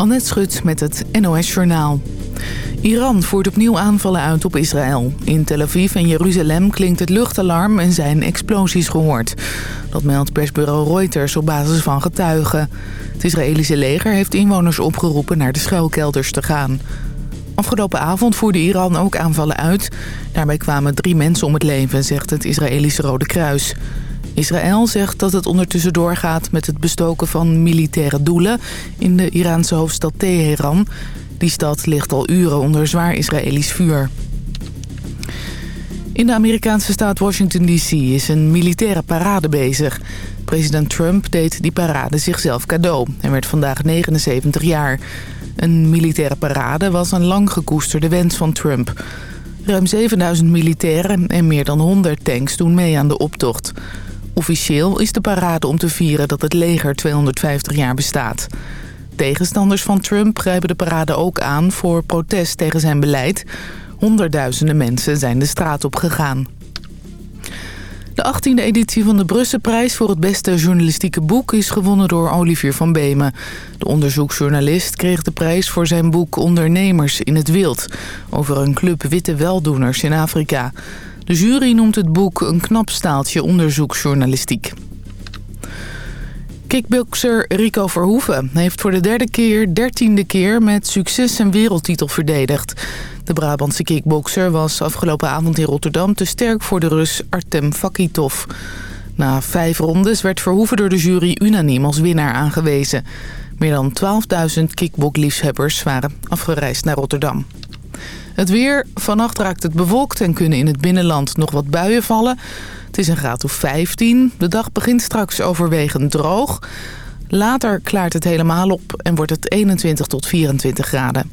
Annette Schut met het NOS Journaal. Iran voert opnieuw aanvallen uit op Israël. In Tel Aviv en Jeruzalem klinkt het luchtalarm en zijn explosies gehoord. Dat meldt persbureau Reuters op basis van getuigen. Het Israëlische leger heeft inwoners opgeroepen naar de schuilkelders te gaan. Afgelopen avond voerde Iran ook aanvallen uit. Daarbij kwamen drie mensen om het leven, zegt het Israëlische Rode Kruis. Israël zegt dat het ondertussen doorgaat met het bestoken van militaire doelen... in de Iraanse hoofdstad Teheran. Die stad ligt al uren onder zwaar Israëlisch vuur. In de Amerikaanse staat Washington D.C. is een militaire parade bezig. President Trump deed die parade zichzelf cadeau. Hij werd vandaag 79 jaar. Een militaire parade was een lang gekoesterde wens van Trump. Ruim 7000 militairen en meer dan 100 tanks doen mee aan de optocht. Officieel is de parade om te vieren dat het leger 250 jaar bestaat. Tegenstanders van Trump grijpen de parade ook aan voor protest tegen zijn beleid. Honderdduizenden mensen zijn de straat op gegaan. De 18e editie van de Brusselprijs voor het beste journalistieke boek is gewonnen door Olivier van Beemen. De onderzoeksjournalist kreeg de prijs voor zijn boek Ondernemers in het Wild... over een club witte weldoeners in Afrika. De jury noemt het boek een knap staaltje onderzoeksjournalistiek. Kickboxer Rico Verhoeven heeft voor de derde keer, dertiende keer met succes zijn wereldtitel verdedigd. De Brabantse kickbokser was afgelopen avond in Rotterdam te sterk voor de Rus Artem Fakitov. Na vijf rondes werd Verhoeven door de jury unaniem als winnaar aangewezen. Meer dan 12.000 kickbokliefhebbers waren afgereisd naar Rotterdam. Het weer. Vannacht raakt het bewolkt en kunnen in het binnenland nog wat buien vallen. Het is een graad of 15. De dag begint straks overwegend droog. Later klaart het helemaal op en wordt het 21 tot 24 graden.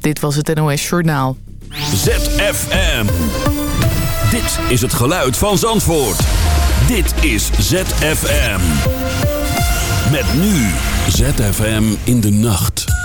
Dit was het NOS Journaal. ZFM. Dit is het geluid van Zandvoort. Dit is ZFM. Met nu ZFM in de nacht.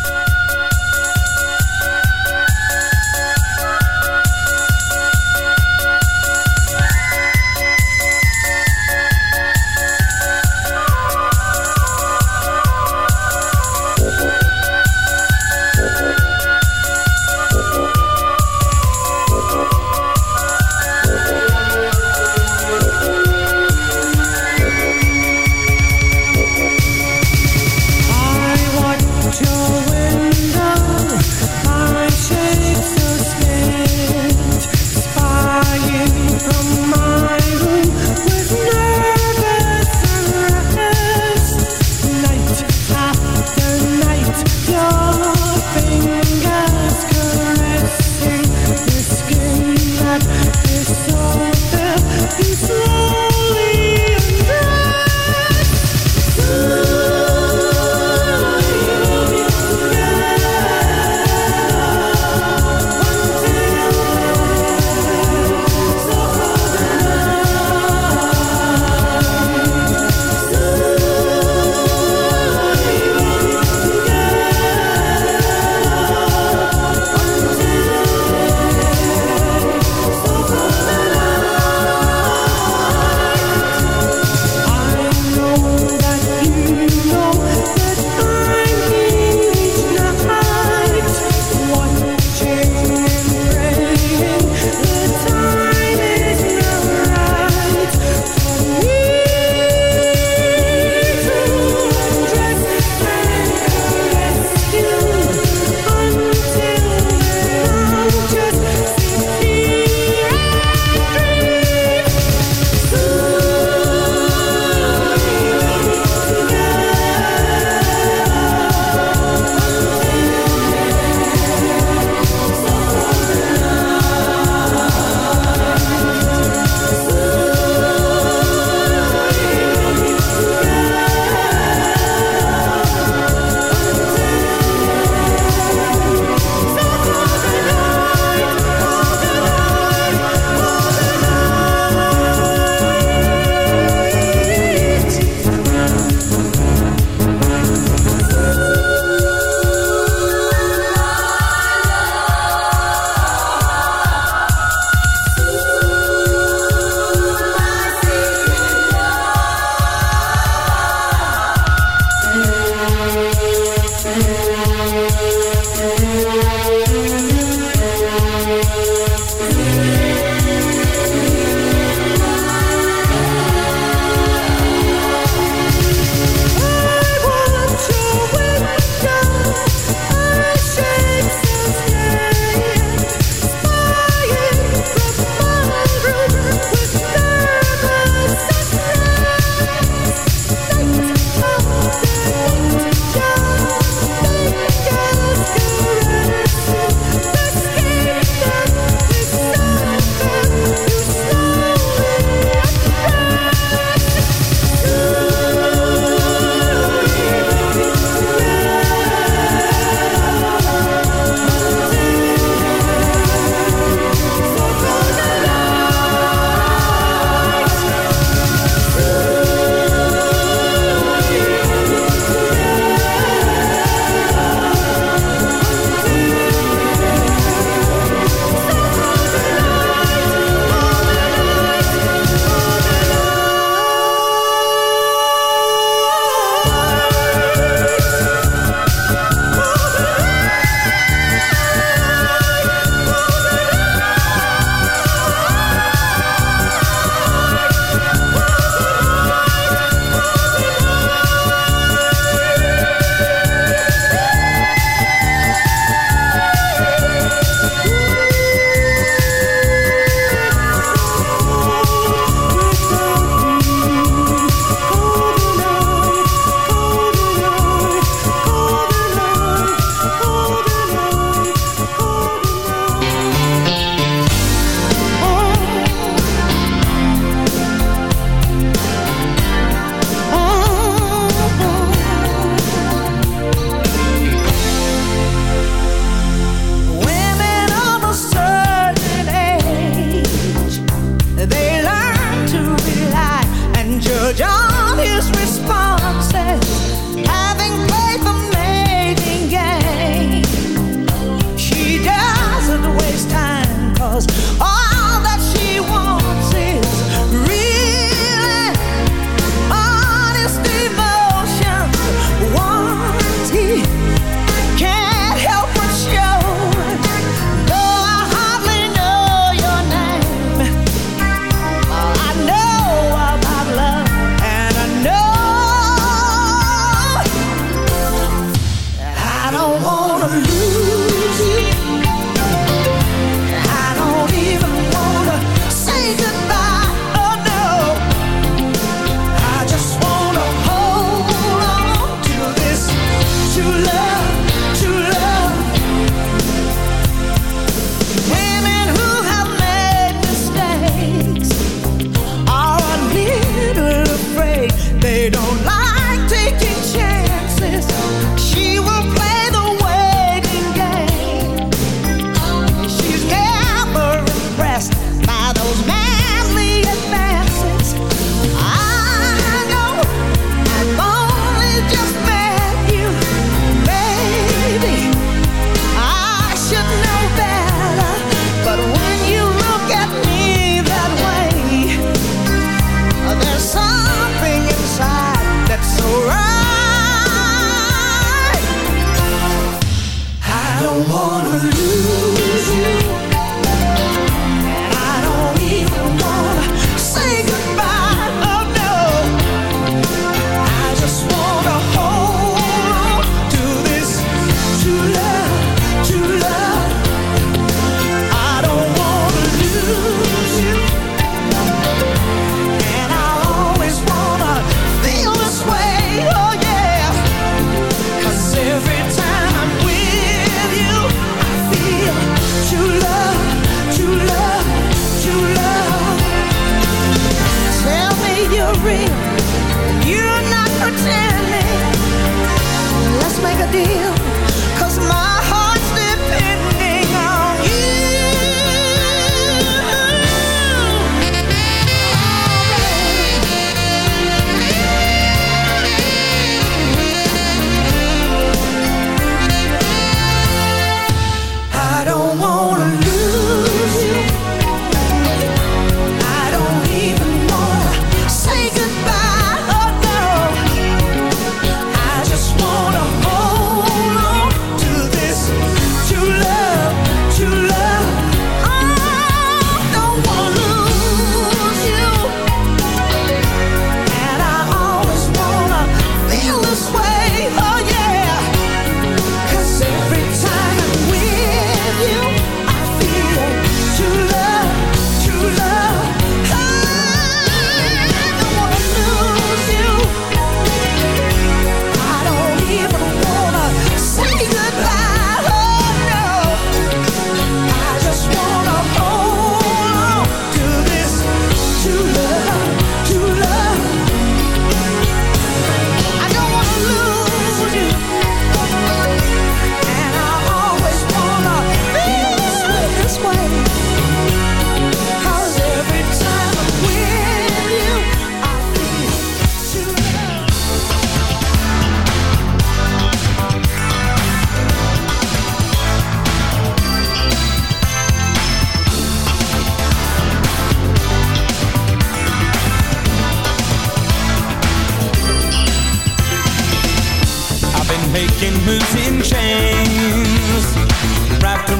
real.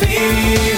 feel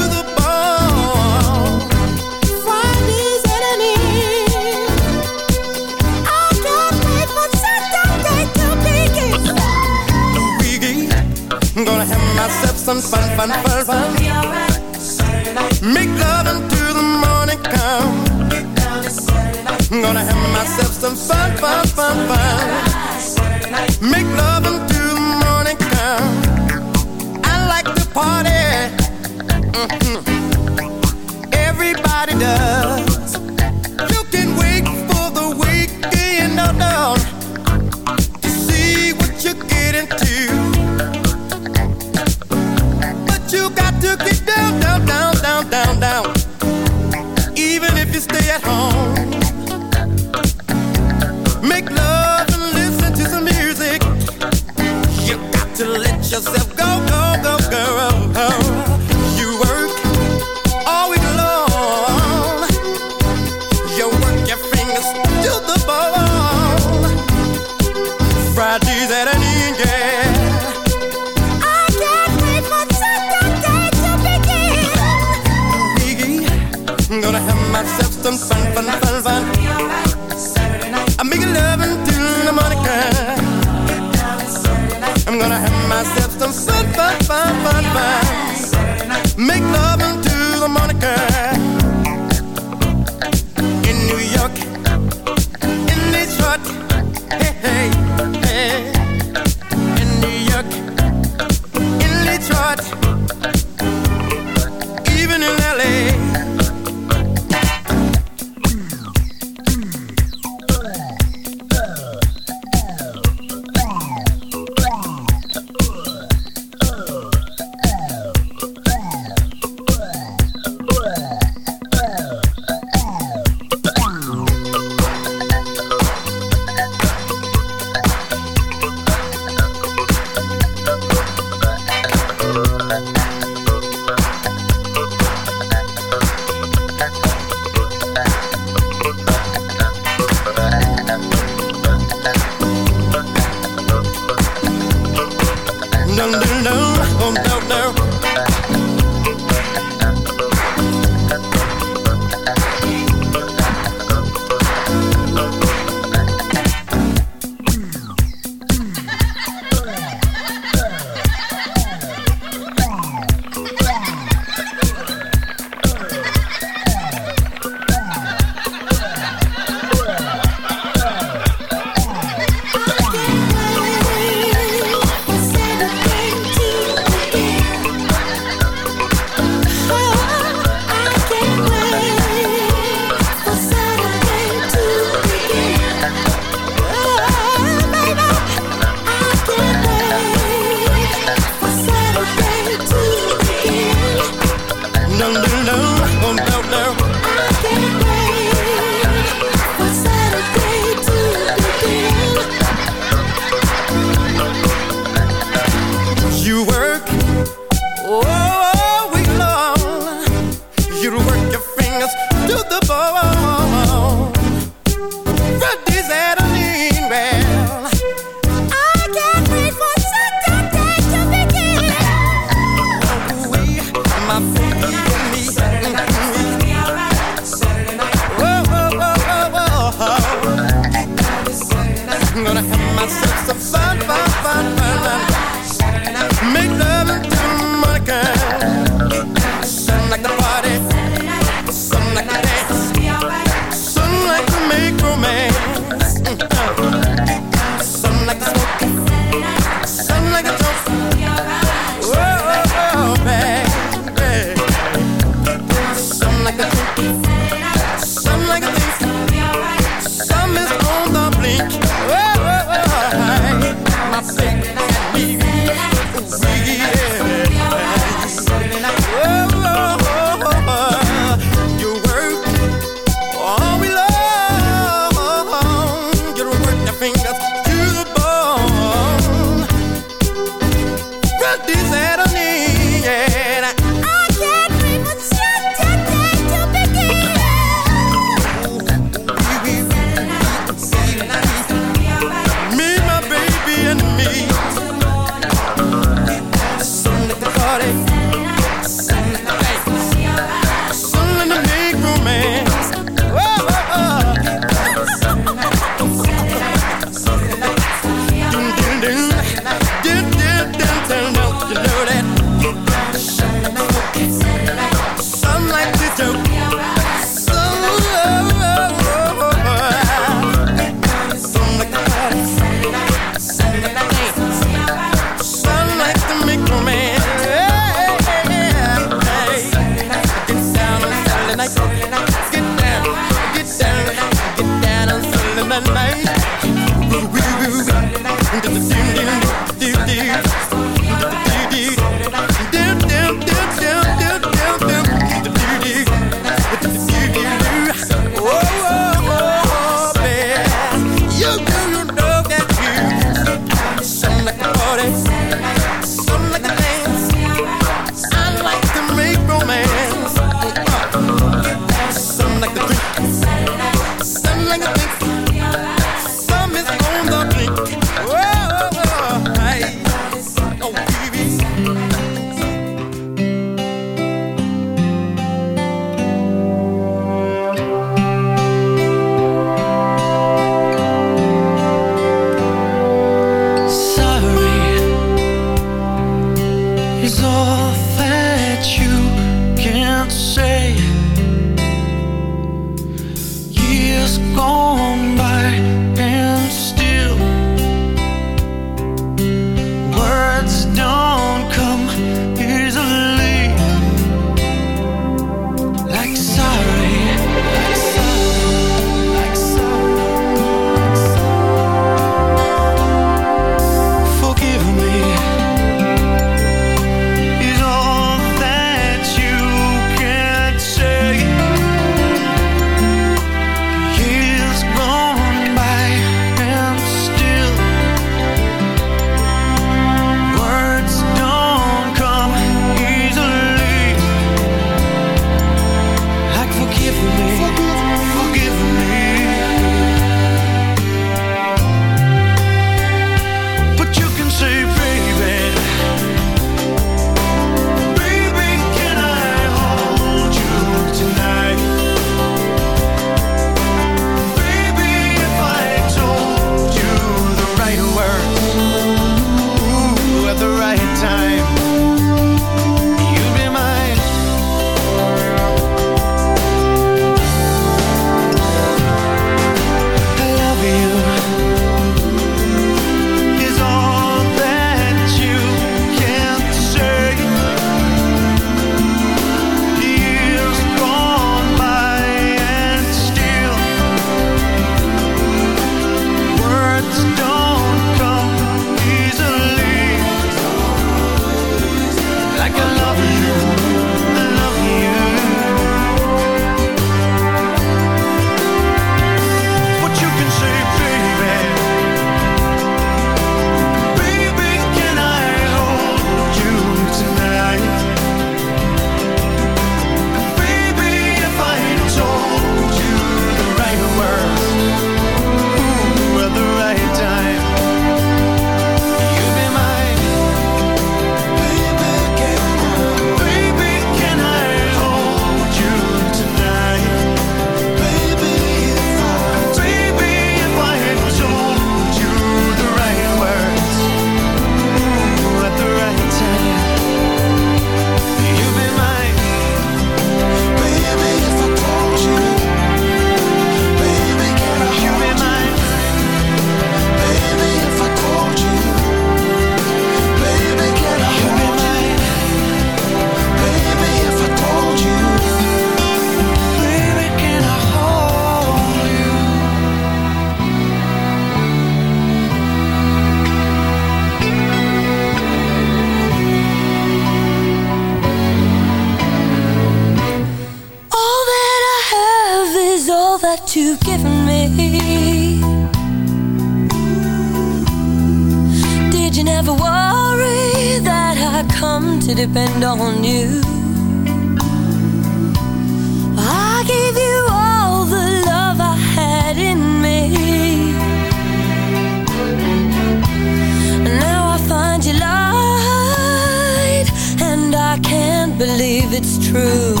True.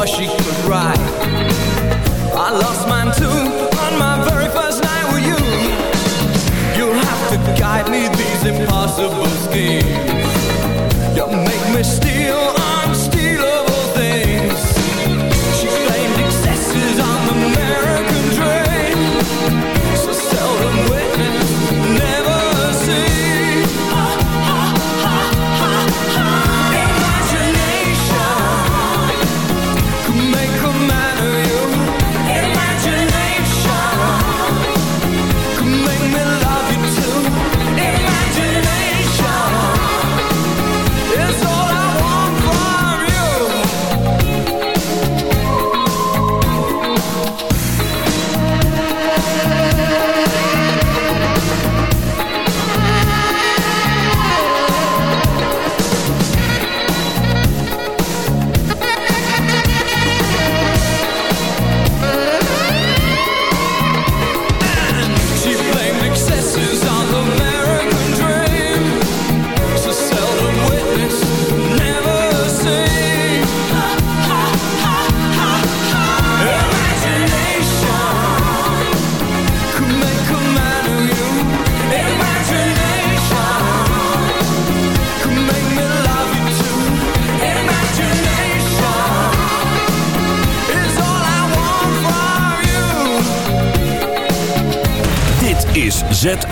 before she could ride I lost mine too on my very first night with you. You'll have to guide me these impossible schemes.